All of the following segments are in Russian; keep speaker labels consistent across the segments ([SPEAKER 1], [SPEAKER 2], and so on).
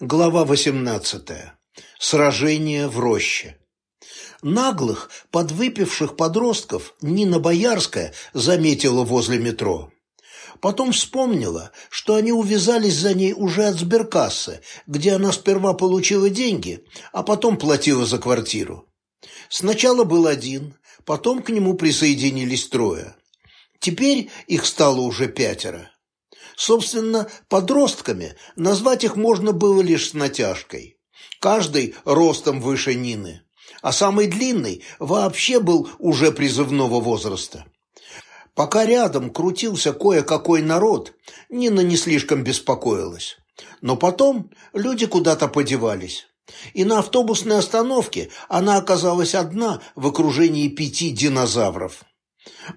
[SPEAKER 1] Глава 18. Сражение в роще. Наглых, подвыпивших подростков Нина Боярская заметила возле метро. Потом вспомнила, что они увязались за ней уже от сберкассы, где она сперва получила деньги, а потом платила за квартиру. Сначала был один, потом к нему присоединились трое. Теперь их стало уже пятеро. Собственно, подростками назвать их можно было лишь с натяжкой. Каждый ростом выше Нины, а самый длинный вообще был уже призывного возраста. Пока рядом крутился кое-какой народ, Нина не слишком беспокоилась. Но потом люди куда-то подевались. И на автобусной остановке она оказалась одна в окружении пяти динозавров.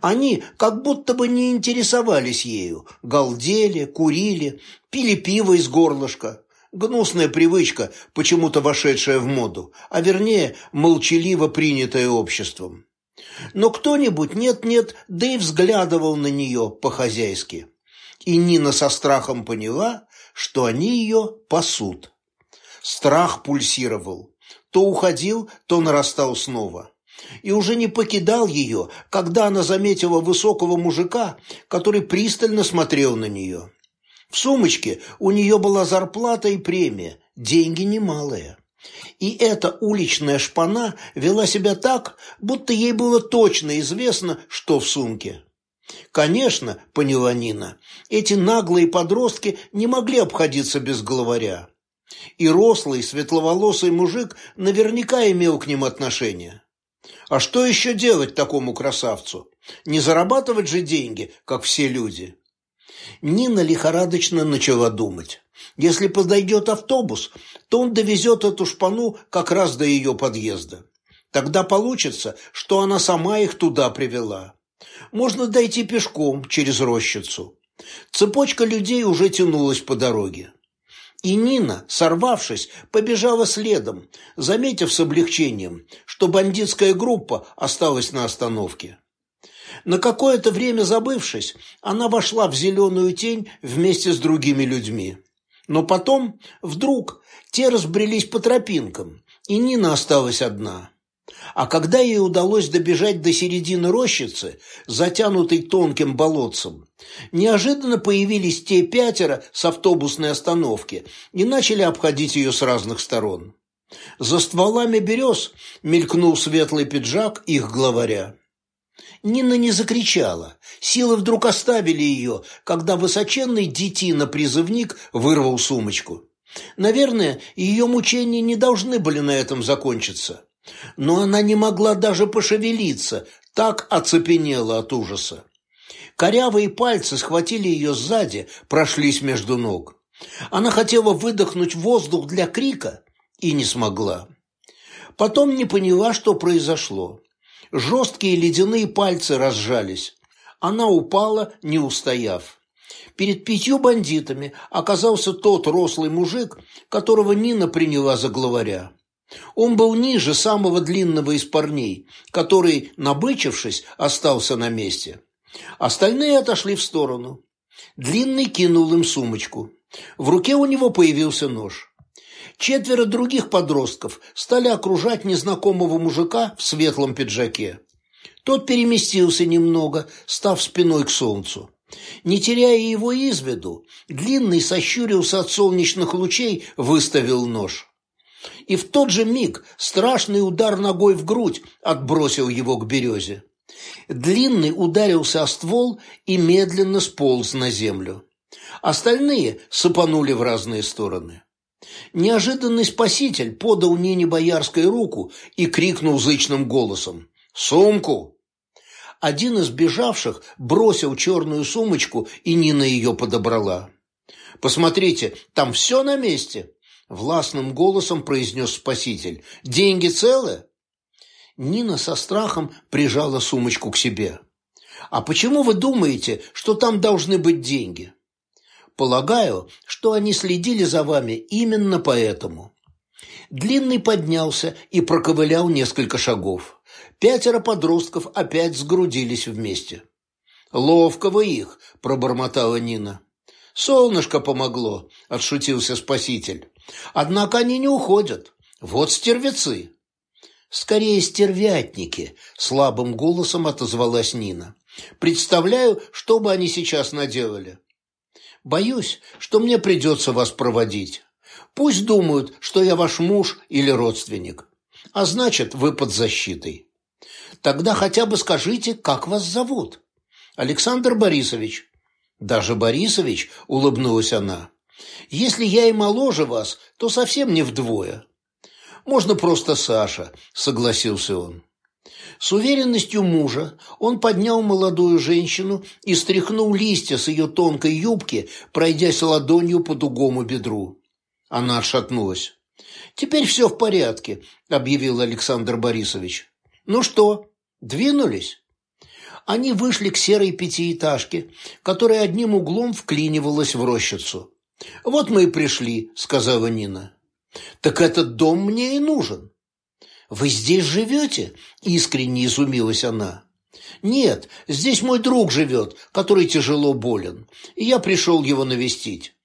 [SPEAKER 1] Они как будто бы не интересовались ею, галдели, курили, пили пиво из горлышка. Гнусная привычка, почему-то вошедшая в моду, а вернее, молчаливо принятая обществом. Но кто-нибудь нет-нет, да и взглядывал на нее по-хозяйски. И Нина со страхом поняла, что они ее пасут. Страх пульсировал. То уходил, то нарастал снова и уже не покидал ее, когда она заметила высокого мужика, который пристально смотрел на нее. В сумочке у нее была зарплата и премия, деньги немалые. И эта уличная шпана вела себя так, будто ей было точно известно, что в сумке. Конечно, поняла Нина, эти наглые подростки не могли обходиться без главаря. И рослый, светловолосый мужик наверняка имел к ним отношение. А что еще делать такому красавцу? Не зарабатывать же деньги, как все люди. Нина лихорадочно начала думать. Если подойдет автобус, то он довезет эту шпану как раз до ее подъезда. Тогда получится, что она сама их туда привела. Можно дойти пешком через рощицу. Цепочка людей уже тянулась по дороге. И Нина, сорвавшись, побежала следом, заметив с облегчением, что бандитская группа осталась на остановке. На какое-то время забывшись, она вошла в зеленую тень вместе с другими людьми. Но потом, вдруг, те разбрелись по тропинкам, и Нина осталась одна. А когда ей удалось добежать до середины рощицы, затянутой тонким болотцем, неожиданно появились те пятеро с автобусной остановки и начали обходить ее с разных сторон. За стволами берез мелькнул светлый пиджак их главаря. Нина не закричала. Силы вдруг оставили ее, когда высоченный детина-призывник вырвал сумочку. Наверное, ее мучения не должны были на этом закончиться но она не могла даже пошевелиться, так оцепенела от ужаса. Корявые пальцы схватили ее сзади, прошлись между ног. Она хотела выдохнуть воздух для крика и не смогла. Потом не поняла, что произошло. Жесткие ледяные пальцы разжались. Она упала, не устояв. Перед пятью бандитами оказался тот рослый мужик, которого Нина приняла за главаря. Он был ниже самого длинного из парней, который, набычившись, остался на месте. Остальные отошли в сторону. Длинный кинул им сумочку. В руке у него появился нож. Четверо других подростков стали окружать незнакомого мужика в светлом пиджаке. Тот переместился немного, став спиной к солнцу. Не теряя его из виду, Длинный сощурился от солнечных лучей, выставил нож и в тот же миг страшный удар ногой в грудь отбросил его к березе. Длинный ударился о ствол и медленно сполз на землю. Остальные сыпанули в разные стороны. Неожиданный спаситель подал Нине Боярской руку и крикнул зычным голосом «Сумку!». Один из бежавших бросил черную сумочку, и Нина ее подобрала. «Посмотрите, там все на месте!» Властным голосом произнес спаситель. «Деньги целы?» Нина со страхом прижала сумочку к себе. «А почему вы думаете, что там должны быть деньги?» «Полагаю, что они следили за вами именно поэтому». Длинный поднялся и проковылял несколько шагов. Пятеро подростков опять сгрудились вместе. «Ловко вы их!» – пробормотала Нина. «Солнышко помогло», – отшутился спаситель. Однако они не уходят. Вот стервецы. «Скорее стервятники», – слабым голосом отозвалась Нина. «Представляю, что бы они сейчас наделали. Боюсь, что мне придется вас проводить. Пусть думают, что я ваш муж или родственник. А значит, вы под защитой. Тогда хотя бы скажите, как вас зовут?» «Александр Борисович». «Даже Борисович?» – улыбнулась она. «Если я и моложе вас, то совсем не вдвое». «Можно просто Саша», – согласился он. С уверенностью мужа он поднял молодую женщину и стряхнул листья с ее тонкой юбки, пройдясь ладонью по тугому бедру. Она отшатнулась. «Теперь все в порядке», – объявил Александр Борисович. «Ну что, двинулись?» Они вышли к серой пятиэтажке, которая одним углом вклинивалась в рощицу. «Вот мы и пришли», – сказала Нина. «Так этот дом мне и нужен». «Вы здесь живете?» – искренне изумилась она. «Нет, здесь мой друг живет, который тяжело болен, и я пришел его навестить.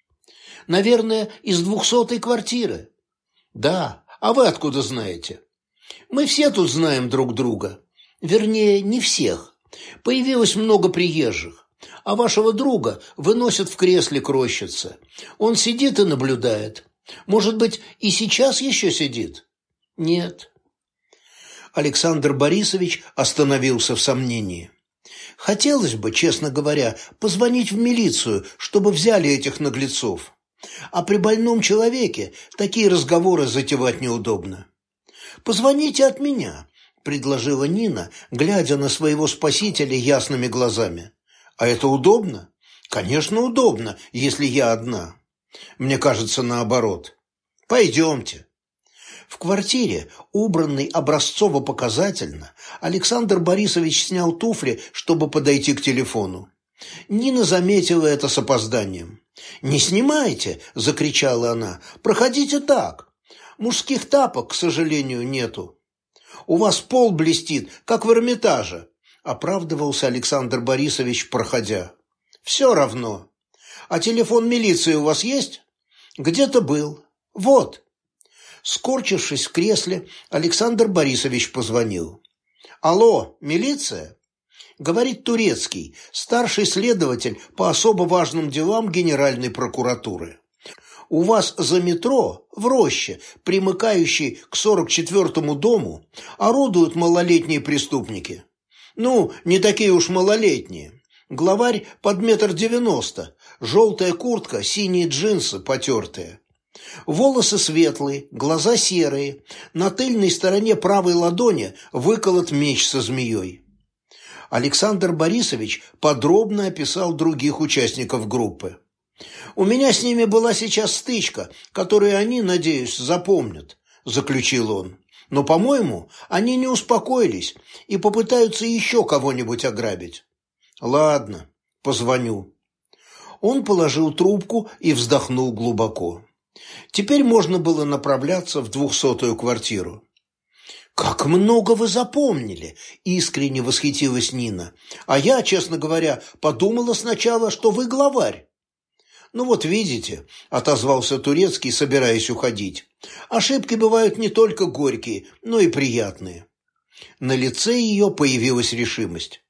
[SPEAKER 1] Наверное, из двухсотой квартиры». «Да, а вы откуда знаете?» «Мы все тут знаем друг друга. Вернее, не всех. Появилось много приезжих, а вашего друга выносят в кресле к. Он сидит и наблюдает. Может быть, и сейчас еще сидит? Нет. Александр Борисович остановился в сомнении. Хотелось бы, честно говоря, позвонить в милицию, чтобы взяли этих наглецов. А при больном человеке такие разговоры затевать неудобно. Позвоните от меня, предложила Нина, глядя на своего спасителя ясными глазами. «А это удобно?» «Конечно, удобно, если я одна. Мне кажется, наоборот. Пойдемте». В квартире, убранной образцово-показательно, Александр Борисович снял туфли, чтобы подойти к телефону. Нина заметила это с опозданием. «Не снимайте!» – закричала она. «Проходите так. Мужских тапок, к сожалению, нету». У вас пол блестит, как в Эрмитаже», – оправдывался Александр Борисович, проходя. «Все равно. А телефон милиции у вас есть?» «Где-то был. Вот». Скорчившись в кресле, Александр Борисович позвонил. «Алло, милиция?» Говорит Турецкий, старший следователь по особо важным делам Генеральной прокуратуры у вас за метро, в роще, примыкающей к 44-му дому, орудуют малолетние преступники. Ну, не такие уж малолетние. Главарь под метр девяносто, желтая куртка, синие джинсы потертые. Волосы светлые, глаза серые, на тыльной стороне правой ладони выколот меч со змеей. Александр Борисович подробно описал других участников группы. У меня с ними была сейчас стычка, которую они, надеюсь, запомнят», – заключил он. «Но, по-моему, они не успокоились и попытаются еще кого-нибудь ограбить». «Ладно, позвоню». Он положил трубку и вздохнул глубоко. Теперь можно было направляться в двухсотую квартиру. «Как много вы запомнили!» – искренне восхитилась Нина. «А я, честно говоря, подумала сначала, что вы главарь». «Ну вот видите», – отозвался Турецкий, собираясь уходить. «Ошибки бывают не только горькие, но и приятные». На лице ее появилась решимость.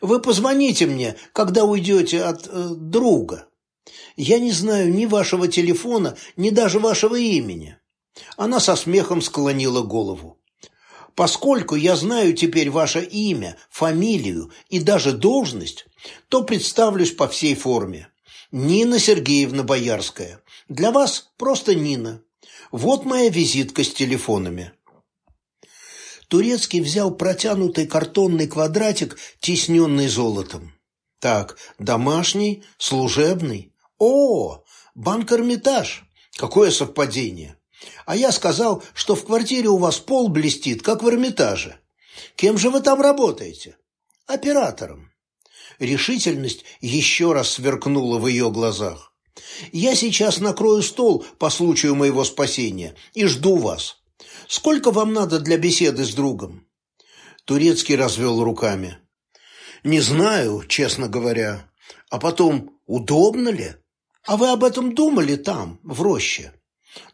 [SPEAKER 1] «Вы позвоните мне, когда уйдете от э, друга. Я не знаю ни вашего телефона, ни даже вашего имени». Она со смехом склонила голову. «Поскольку я знаю теперь ваше имя, фамилию и даже должность, то представлюсь по всей форме. Нина Сергеевна Боярская. Для вас просто Нина. Вот моя визитка с телефонами. Турецкий взял протянутый картонный квадратик, тисненный золотом. Так, домашний, служебный. О, банк Эрмитаж. Какое совпадение. А я сказал, что в квартире у вас пол блестит, как в Эрмитаже. Кем же вы там работаете? Оператором. Решительность еще раз сверкнула в ее глазах. «Я сейчас накрою стол по случаю моего спасения и жду вас. Сколько вам надо для беседы с другом?» Турецкий развел руками. «Не знаю, честно говоря. А потом, удобно ли? А вы об этом думали там, в роще?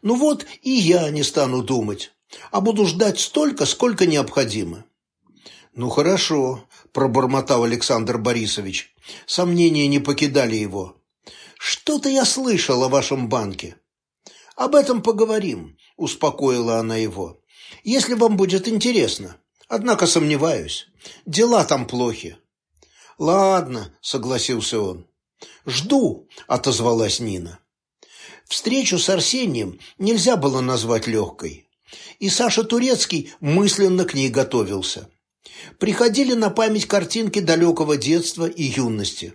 [SPEAKER 1] Ну вот и я не стану думать, а буду ждать столько, сколько необходимо. Ну хорошо, пробормотал Александр Борисович. Сомнения не покидали его. Что-то я слышал о вашем банке. Об этом поговорим, успокоила она его. Если вам будет интересно. Однако сомневаюсь. Дела там плохи. Ладно, согласился он. Жду, отозвалась Нина. Встречу с Арсением нельзя было назвать легкой. И Саша Турецкий мысленно к ней готовился. Приходили на память картинки далекого детства и юности.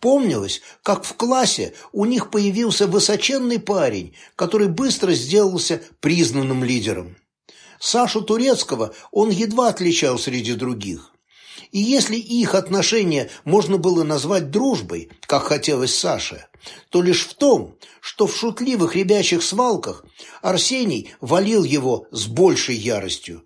[SPEAKER 1] Помнилось, как в классе у них появился высоченный парень, который быстро сделался признанным лидером. Сашу Турецкого он едва отличал среди других. И если их отношения можно было назвать дружбой, как хотелось Саше, то лишь в том, что в шутливых ребячих свалках Арсений валил его с большей яростью.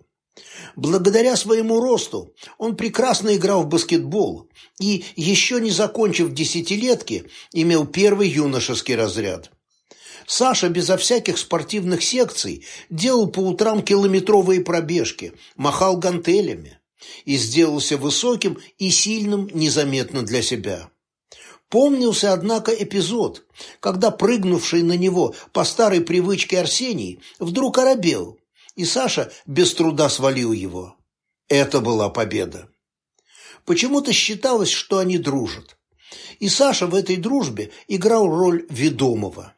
[SPEAKER 1] Благодаря своему росту он прекрасно играл в баскетбол и, еще не закончив десятилетки, имел первый юношеский разряд. Саша безо всяких спортивных секций делал по утрам километровые пробежки, махал гантелями и сделался высоким и сильным незаметно для себя. Помнился, однако, эпизод, когда прыгнувший на него по старой привычке Арсений вдруг оробел, и Саша без труда свалил его. Это была победа. Почему-то считалось, что они дружат. И Саша в этой дружбе играл роль ведомого.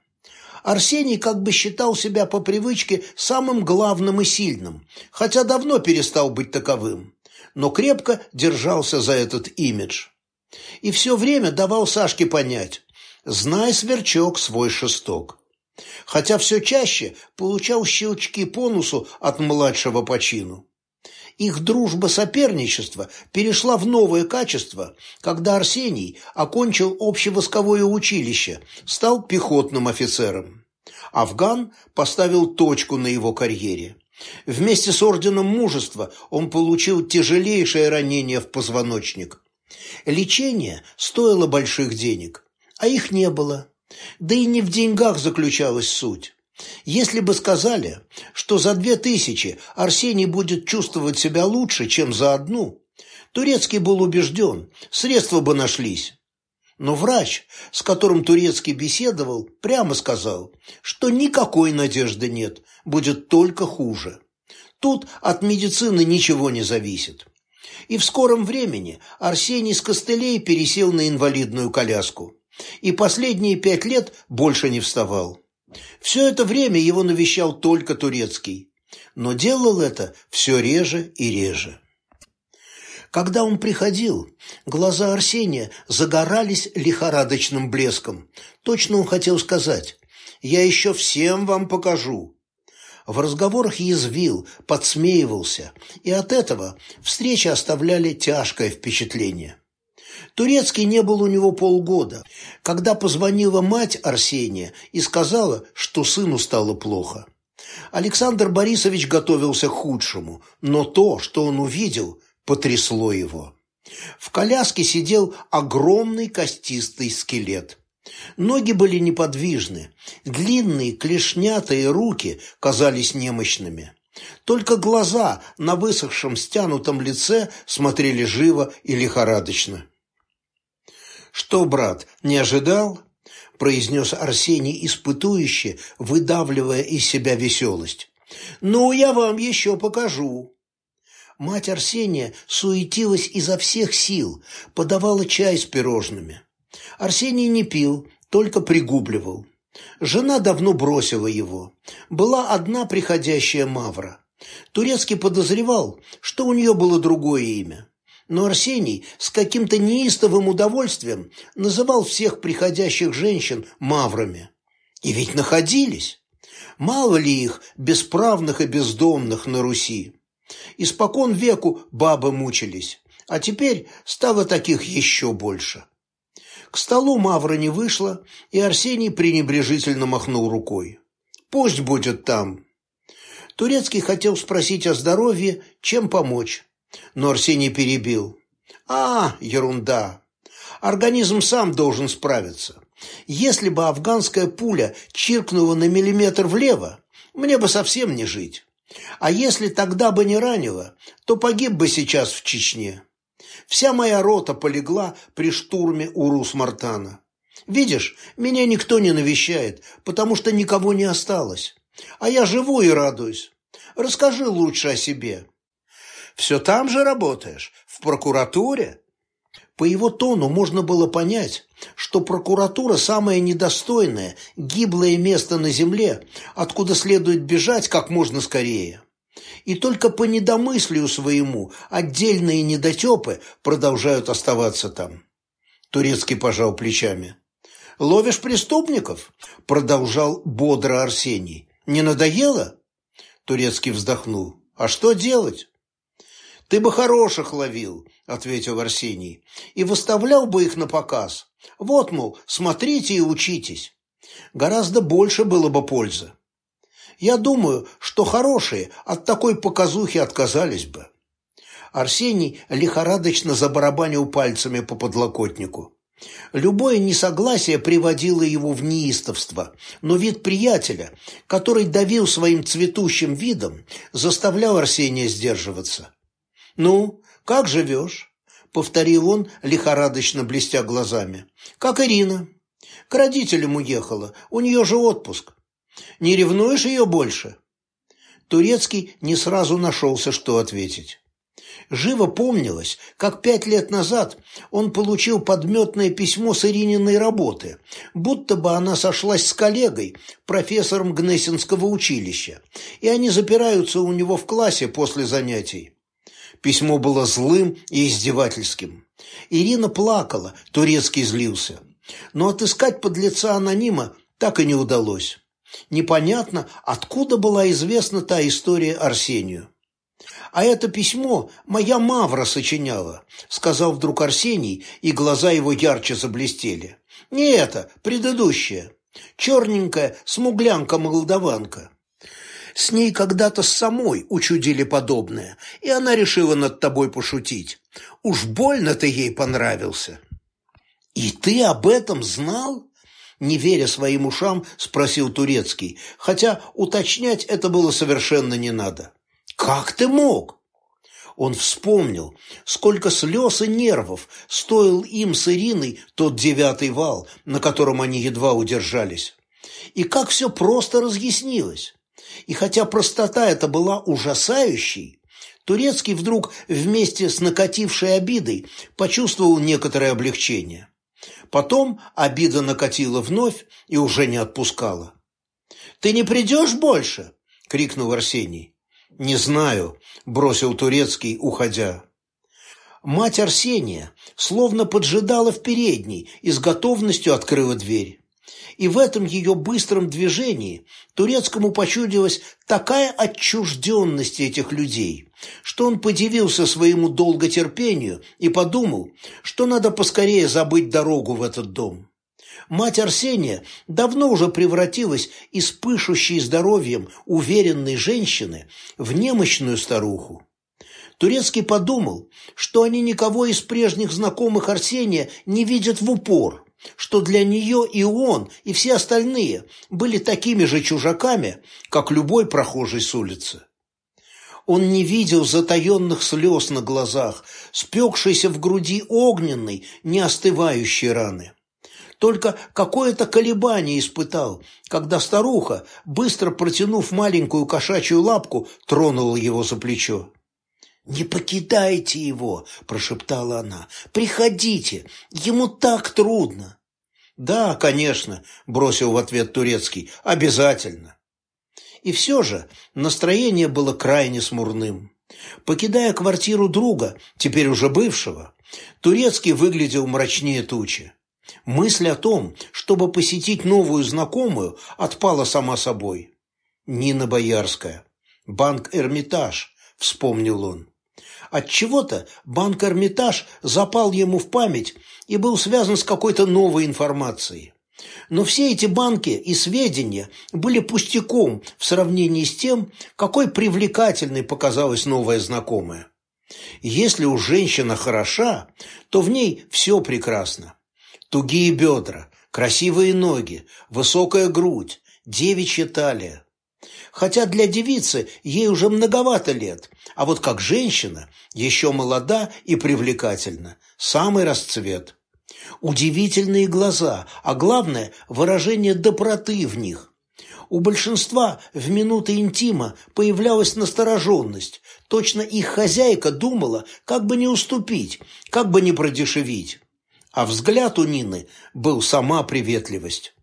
[SPEAKER 1] Арсений как бы считал себя по привычке самым главным и сильным, хотя давно перестал быть таковым но крепко держался за этот имидж. И все время давал Сашке понять «Знай, сверчок, свой шесток». Хотя все чаще получал щелчки по носу от младшего по чину. Их дружба-соперничество перешла в новое качество, когда Арсений окончил общевосковое училище, стал пехотным офицером. Афган поставил точку на его карьере. Вместе с орденом мужества он получил тяжелейшее ранение в позвоночник. Лечение стоило больших денег, а их не было. Да и не в деньгах заключалась суть. Если бы сказали, что за две тысячи Арсений будет чувствовать себя лучше, чем за одну, Турецкий был убежден, средства бы нашлись. Но врач, с которым Турецкий беседовал, прямо сказал, что никакой надежды нет, будет только хуже. Тут от медицины ничего не зависит. И в скором времени Арсений с костылей пересел на инвалидную коляску. И последние пять лет больше не вставал. Все это время его навещал только Турецкий. Но делал это все реже и реже. Когда он приходил, глаза Арсения загорались лихорадочным блеском. Точно он хотел сказать «Я еще всем вам покажу». В разговорах язвил, подсмеивался, и от этого встречи оставляли тяжкое впечатление. Турецкий не был у него полгода, когда позвонила мать Арсения и сказала, что сыну стало плохо. Александр Борисович готовился к худшему, но то, что он увидел, потрясло его. В коляске сидел огромный костистый скелет. Ноги были неподвижны, длинные клешнятые руки казались немощными. Только глаза на высохшем стянутом лице смотрели живо и лихорадочно. «Что, брат, не ожидал?» – произнес Арсений испытующе, выдавливая из себя веселость. «Ну, я вам еще покажу». Мать Арсения суетилась изо всех сил, подавала чай с пирожными. Арсений не пил, только пригубливал. Жена давно бросила его. Была одна приходящая Мавра. Турецкий подозревал, что у нее было другое имя. Но Арсений с каким-то неистовым удовольствием называл всех приходящих женщин маврами. И ведь находились. Мало ли их, бесправных и бездомных на Руси. Испокон веку бабы мучились, а теперь стало таких еще больше. К столу Мавра не вышла, и Арсений пренебрежительно махнул рукой. «Пусть будет там». Турецкий хотел спросить о здоровье, чем помочь, но Арсений перебил. «А, ерунда. Организм сам должен справиться. Если бы афганская пуля чиркнула на миллиметр влево, мне бы совсем не жить. А если тогда бы не ранило, то погиб бы сейчас в Чечне. Вся моя рота полегла при штурме Урус-Мартана. Видишь, меня никто не навещает, потому что никого не осталось. А я живу и радуюсь. Расскажи лучше о себе. Все там же работаешь? В прокуратуре? По его тону можно было понять, что прокуратура – самое недостойное, гиблое место на земле, откуда следует бежать как можно скорее. И только по недомыслию своему отдельные недотепы продолжают оставаться там. Турецкий пожал плечами. «Ловишь преступников?» – продолжал бодро Арсений. «Не надоело?» Турецкий вздохнул. «А что делать?» «Ты бы хороших ловил», – ответил Арсений, «и выставлял бы их на показ. Вот, мол, смотрите и учитесь. Гораздо больше было бы пользы. Я думаю, что хорошие от такой показухи отказались бы». Арсений лихорадочно забарабанил пальцами по подлокотнику. Любое несогласие приводило его в неистовство, но вид приятеля, который давил своим цветущим видом, заставлял Арсения сдерживаться. «Ну, как живешь?» — повторил он, лихорадочно блестя глазами. «Как Ирина. К родителям уехала, у нее же отпуск. Не ревнуешь ее больше?» Турецкий не сразу нашелся, что ответить. Живо помнилось, как пять лет назад он получил подметное письмо с Ирининой работы, будто бы она сошлась с коллегой, профессором Гнесинского училища, и они запираются у него в классе после занятий. Письмо было злым и издевательским. Ирина плакала, Турецкий злился. Но отыскать подлеца анонима так и не удалось. Непонятно, откуда была известна та история Арсению. «А это письмо моя Мавра сочиняла», — сказал вдруг Арсений, и глаза его ярче заблестели. «Не это, предыдущее. Черненькая смуглянка-молдаванка. С ней когда-то самой учудили подобное, и она решила над тобой пошутить. Уж больно ты ей понравился». «И ты об этом знал?» Не веря своим ушам, спросил Турецкий, хотя уточнять это было совершенно не надо. «Как ты мог?» Он вспомнил, сколько слез и нервов стоил им с Ириной тот девятый вал, на котором они едва удержались. И как все просто разъяснилось. И хотя простота эта была ужасающей, Турецкий вдруг вместе с накатившей обидой почувствовал некоторое облегчение. Потом обида накатила вновь и уже не отпускала. «Ты не придешь больше?» — крикнул Арсений. «Не знаю», — бросил Турецкий, уходя. Мать Арсения словно поджидала в передней и с готовностью открыла дверь и в этом ее быстром движении турецкому почудилась такая отчужденность этих людей, что он подивился своему долготерпению и подумал, что надо поскорее забыть дорогу в этот дом. Мать Арсения давно уже превратилась из пышущей здоровьем уверенной женщины в немощную старуху. Турецкий подумал, что они никого из прежних знакомых Арсения не видят в упор – что для нее и он, и все остальные были такими же чужаками, как любой прохожий с улицы. Он не видел затаенных слез на глазах, спекшейся в груди огненной, не остывающей раны. Только какое-то колебание испытал, когда старуха, быстро протянув маленькую кошачью лапку, тронула его за плечо. «Не покидайте его!» – прошептала она. «Приходите! Ему так трудно!» «Да, конечно», – бросил в ответ Турецкий. «Обязательно!» И все же настроение было крайне смурным. Покидая квартиру друга, теперь уже бывшего, Турецкий выглядел мрачнее тучи. Мысль о том, чтобы посетить новую знакомую, отпала сама собой. Нина Боярская. Банк «Эрмитаж», вспомнил он. Отчего-то банк «Эрмитаж» запал ему в память и был связан с какой-то новой информацией. Но все эти банки и сведения были пустяком в сравнении с тем, какой привлекательной показалась новая знакомая. Если уж женщина хороша, то в ней все прекрасно. Тугие бедра, Красивые ноги, высокая грудь, девичья талия. Хотя для девицы ей уже многовато лет, а вот как женщина еще молода и привлекательна, самый расцвет. Удивительные глаза, а главное – выражение доброты в них. У большинства в минуты интима появлялась настороженность. Точно их хозяйка думала, как бы не уступить, как бы не продешевить. А взгляд у Нины был сама приветливость.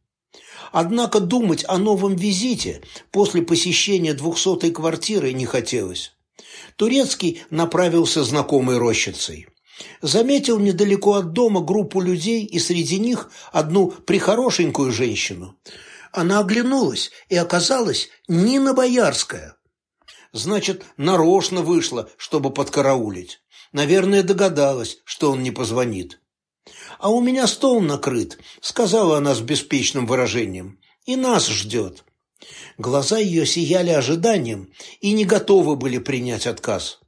[SPEAKER 1] Однако думать о новом визите после посещения двухсотой квартиры не хотелось. Турецкий направился знакомой рощицей. Заметил недалеко от дома группу людей и среди них одну прихорошенькую женщину. Она оглянулась и оказалась Нина Боярская. Значит, нарочно вышла, чтобы подкараулить. Наверное, догадалась, что он не позвонит. «А у меня стол накрыт», — сказала она с беспечным выражением. «И нас ждет». Глаза ее сияли ожиданием и не готовы были принять отказ.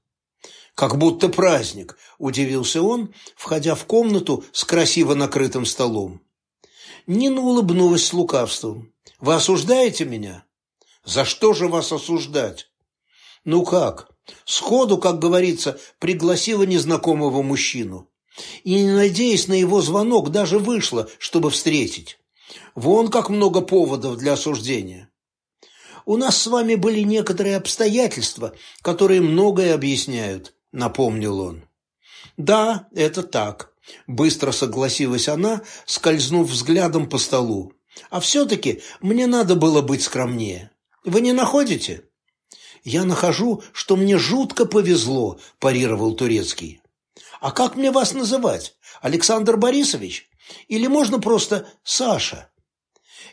[SPEAKER 1] «Как будто праздник», – удивился он, входя в комнату с красиво накрытым столом. Нина улыбнулась с лукавством. «Вы осуждаете меня?» «За что же вас осуждать?» «Ну как? Сходу, как говорится, пригласила незнакомого мужчину. И, не надеясь на его звонок, даже вышла, чтобы встретить. Вон как много поводов для осуждения. У нас с вами были некоторые обстоятельства, которые многое объясняют. – напомнил он. «Да, это так», – быстро согласилась она, скользнув взглядом по столу. «А все-таки мне надо было быть скромнее. Вы не находите?» «Я нахожу, что мне жутко повезло», – парировал Турецкий. «А как мне вас называть? Александр Борисович? Или можно просто Саша?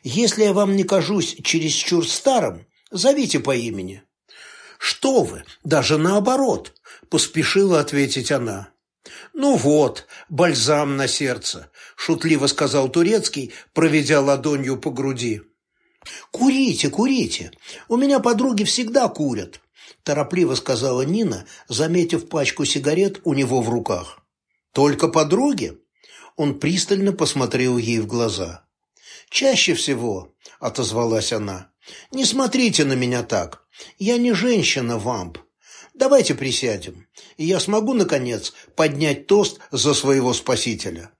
[SPEAKER 1] Если я вам не кажусь чересчур старым, зовите по имени». «Что вы, даже наоборот», – поспешила ответить она. «Ну вот, бальзам на сердце», – шутливо сказал Турецкий, проведя ладонью по груди. «Курите, курите. У меня подруги всегда курят», – торопливо сказала Нина, заметив пачку сигарет у него в руках. «Только подруги?» Он пристально посмотрел ей в глаза. «Чаще всего», – отозвалась она. «Не смотрите на меня так. Я не женщина-вамп. Давайте присядем, и я смогу, наконец, поднять тост за своего спасителя.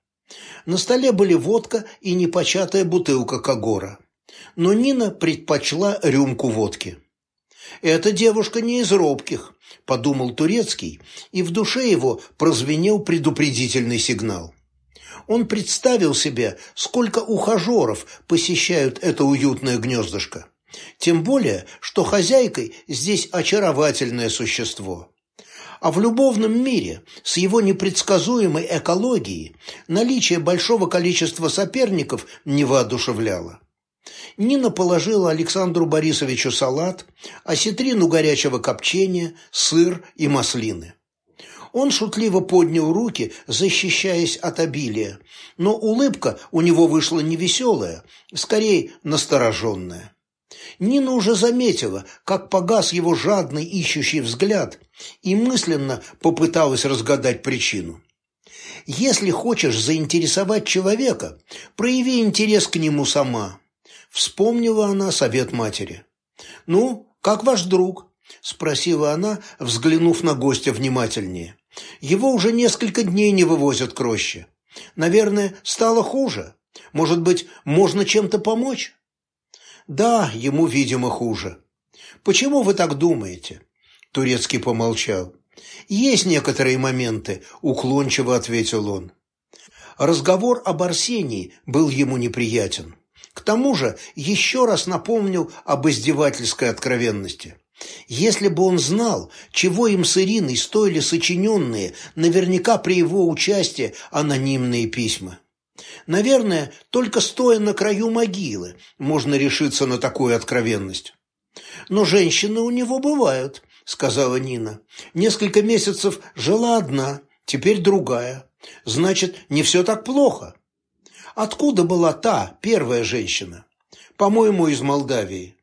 [SPEAKER 1] На столе были водка и непочатая бутылка Кагора. Но Нина предпочла рюмку водки. «Эта девушка не из робких», – подумал Турецкий, и в душе его прозвенел предупредительный сигнал. Он представил себе, сколько ухажеров посещают это уютное гнездышко. Тем более, что хозяйкой здесь очаровательное существо. А в любовном мире с его непредсказуемой экологией наличие большого количества соперников не воодушевляло. Нина положила Александру Борисовичу салат, осетрину горячего копчения, сыр и маслины. Он шутливо поднял руки, защищаясь от обилия, но улыбка у него вышла не веселая, скорее настороженная. Нина уже заметила, как погас его жадный ищущий взгляд, и мысленно попыталась разгадать причину. Если хочешь заинтересовать человека, прояви интерес к нему сама. Вспомнила она совет матери. «Ну, как ваш друг?» – спросила она, взглянув на гостя внимательнее. «Его уже несколько дней не вывозят к роще. Наверное, стало хуже. Может быть, можно чем-то помочь?» Да, ему, видимо, хуже. Почему вы так думаете? Турецкий помолчал. Есть некоторые моменты, уклончиво ответил он. Разговор об Арсении был ему неприятен. К тому же еще раз напомнил об издевательской откровенности. Если бы он знал, чего им с Ириной стоили сочиненные, наверняка при его участии анонимные письма. Наверное, только стоя на краю могилы можно решиться на такую откровенность. «Но женщины у него бывают», — сказала Нина. «Несколько месяцев жила одна, теперь другая. Значит, не все так плохо». «Откуда была та, первая женщина?» «По-моему, из Молдавии».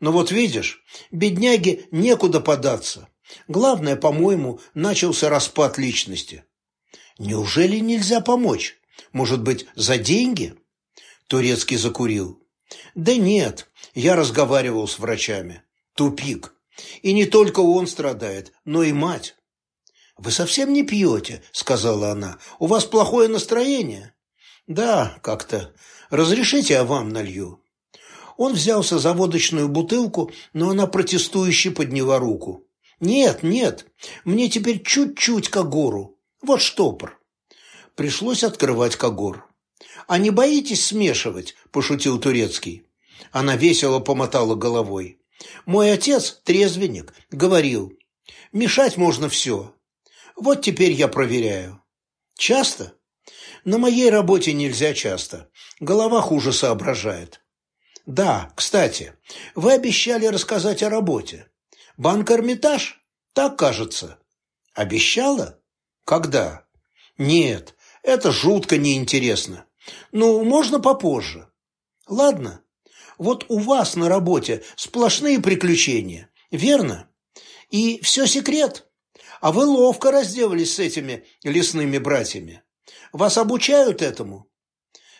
[SPEAKER 1] «Но вот видишь, бедняге некуда податься. Главное, по-моему, начался распад личности». «Неужели нельзя помочь?» Может быть, за деньги? Турецкий закурил. Да нет, я разговаривал с врачами. Тупик. И не только он страдает, но и мать. «Вы совсем не пьете», — сказала она. «У вас плохое настроение?» «Да, как-то. Разрешите, я вам налью?» Он взялся за водочную бутылку, но она протестующе подняла руку. «Нет, нет, мне теперь чуть-чуть Кагору. Вот штопор». Пришлось открывать Кагор. «А не боитесь смешивать?» – пошутил Турецкий. Она весело помотала головой. «Мой отец, трезвенник, говорил, мешать можно все. Вот теперь я проверяю». «Часто?» «На моей работе нельзя часто. Голова хуже соображает». «Да, кстати, вы обещали рассказать о работе. Банк Эрмитаж? Так кажется». «Обещала? Когда?» «Нет, это жутко неинтересно. Ну, можно попозже. Ладно. Вот у вас на работе сплошные приключения, верно? И все секрет. А вы ловко разделались с этими лесными братьями. Вас обучают этому?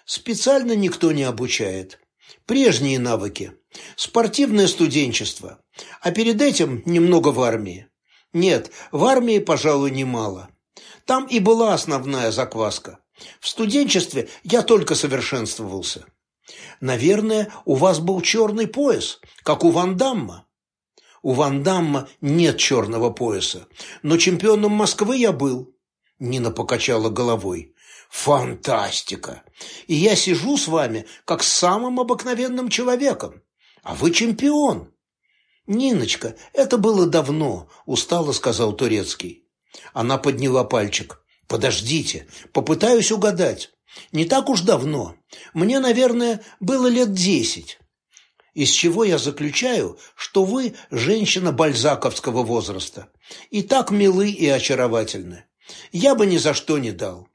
[SPEAKER 1] Специально никто не обучает. Прежние навыки. Спортивное студенчество. А перед этим немного в армии. Нет, в армии, пожалуй, немало. Там и была основная закваска. В студенчестве я только совершенствовался. Наверное, у вас был черный пояс, как у Ван Дамма. У Ван Дамма нет черного пояса, но чемпионом Москвы я был. Нина покачала головой. Фантастика! И я сижу с вами, как с самым обыкновенным человеком. А вы чемпион. Ниночка, это было давно, устало сказал Турецкий. Она подняла пальчик. «Подождите, попытаюсь угадать. Не так уж давно. Мне, наверное, было лет десять. Из чего я заключаю, что вы женщина бальзаковского возраста. И так милы и очаровательны. Я бы ни за что не дал.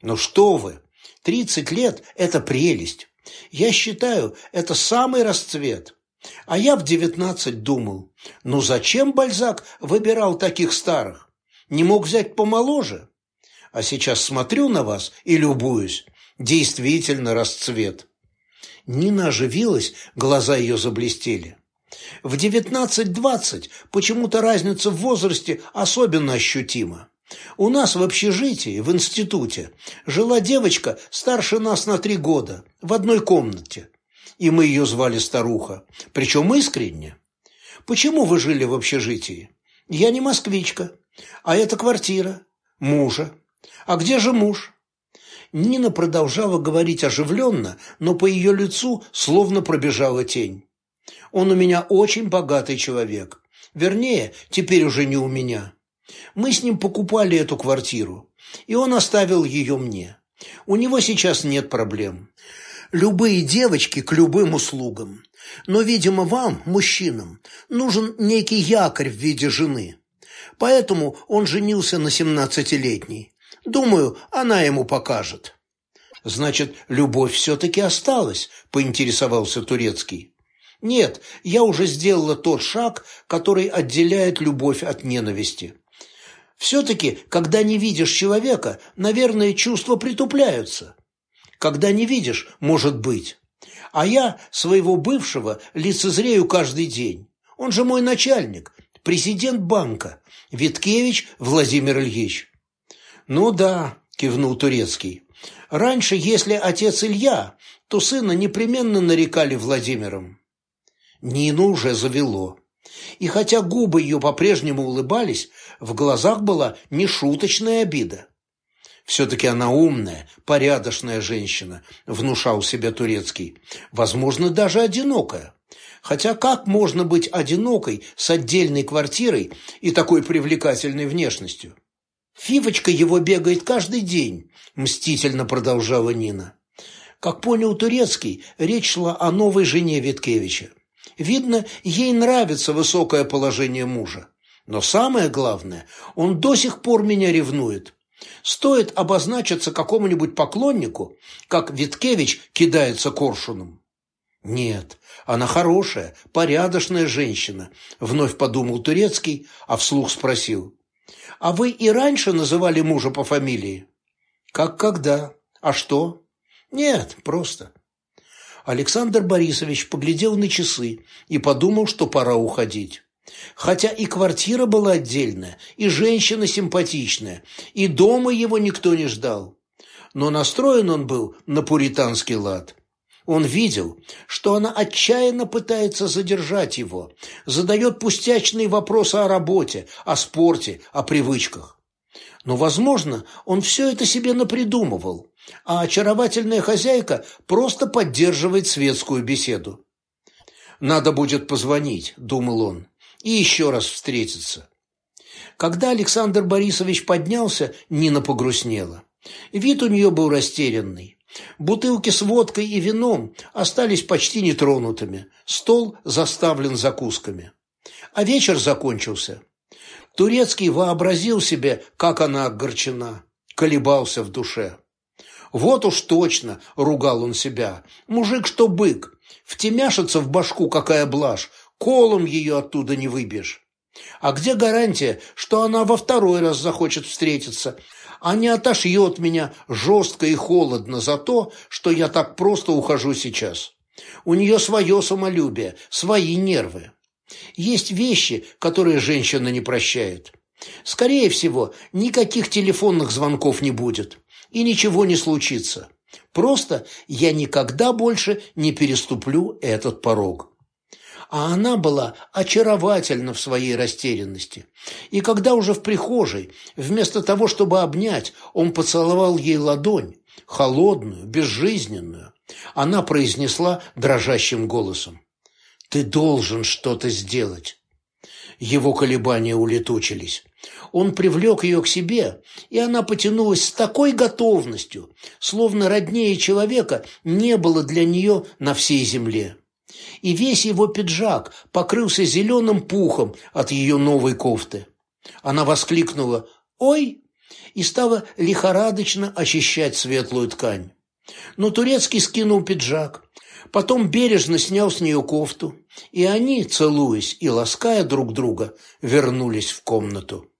[SPEAKER 1] Ну что вы, тридцать лет – это прелесть. Я считаю, это самый расцвет. А я в девятнадцать думал, ну зачем Бальзак выбирал таких старых? Не мог взять помоложе? А сейчас смотрю на вас и любуюсь. Действительно расцвет. Нина оживилась, глаза ее заблестели. В девятнадцать-двадцать почему-то разница в возрасте особенно ощутима. У нас в общежитии, в институте, жила девочка старше нас на три года, в одной комнате. И мы ее звали старуха, причем искренне. Почему вы жили в общежитии? Я не москвичка. А это квартира. Мужа. А где же муж? Нина продолжала говорить оживленно, но по ее лицу словно пробежала тень. Он у меня очень богатый человек. Вернее, теперь уже не у меня. Мы с ним покупали эту квартиру, и он оставил ее мне. У него сейчас нет проблем. Любые девочки к любым услугам. Но, видимо, вам, мужчинам, нужен некий якорь в виде жены. Поэтому он женился на семнадцатилетней. Думаю, она ему покажет. Значит, любовь все-таки осталась, поинтересовался Турецкий. Нет, я уже сделала тот шаг, который отделяет любовь от ненависти. Все-таки, когда не видишь человека, наверное, чувства притупляются. Когда не видишь, может быть. А я своего бывшего лицезрею каждый день. Он же мой начальник, президент банка, Виткевич Владимир Ильич. Ну да, кивнул Турецкий. Раньше, если отец Илья, то сына непременно нарекали Владимиром. Нину уже завело. И хотя губы ее по-прежнему улыбались, в глазах была нешуточная обида. «Все-таки она умная, порядочная женщина», – внушал себе Турецкий. «Возможно, даже одинокая». Хотя как можно быть одинокой с отдельной квартирой и такой привлекательной внешностью? Фивочка его бегает каждый день, мстительно продолжала Нина. Как понял Турецкий, речь шла о новой жене Виткевича. Видно, ей нравится высокое положение мужа. Но самое главное, он до сих пор меня ревнует. Стоит обозначиться какому-нибудь поклоннику, как Виткевич кидается коршуном. Нет, она хорошая, порядочная женщина, вновь подумал Турецкий, а вслух спросил. А вы и раньше называли мужа по фамилии? Как когда? А что? Нет, просто. Александр Борисович поглядел на часы и подумал, что пора уходить. Хотя и квартира была отдельная, и женщина симпатичная, и дома его никто не ждал. Но настроен он был на пуританский лад. Он видел, что она отчаянно пытается задержать его, задает пустячные вопросы о работе, о спорте, о привычках. Но, возможно, он все это себе напридумывал, а очаровательная хозяйка просто поддерживает светскую беседу. «Надо будет позвонить», – думал он, – «и еще раз встретиться». Когда Александр Борисович поднялся, Нина погрустнела. Вид у нее был растерянный. Бутылки с водкой и вином остались почти нетронутыми, стол заставлен закусками. А вечер закончился. Турецкий вообразил себе, как она огорчена, колебался в душе. «Вот уж точно!» – ругал он себя. «Мужик, что бык! Втемяшится в башку какая блажь, колом ее оттуда не выбьешь. А где гарантия, что она во второй раз захочет встретиться, а не отошьет меня жестко и холодно за то, что я так просто ухожу сейчас. У нее свое самолюбие, свои нервы. Есть вещи, которые женщина не прощает. Скорее всего, никаких телефонных звонков не будет, и ничего не случится. Просто я никогда больше не переступлю этот порог а она была очаровательна в своей растерянности. И когда уже в прихожей, вместо того, чтобы обнять, он поцеловал ей ладонь, холодную, безжизненную, она произнесла дрожащим голосом. «Ты должен что-то сделать». Его колебания улетучились. Он привлек ее к себе, и она потянулась с такой готовностью, словно роднее человека не было для нее на всей земле и весь его пиджак покрылся зеленым пухом от ее новой кофты. Она воскликнула «Ой!» и стала лихорадочно очищать светлую ткань. Но Турецкий скинул пиджак, потом бережно снял с нее кофту, и они, целуясь и лаская друг друга, вернулись в комнату.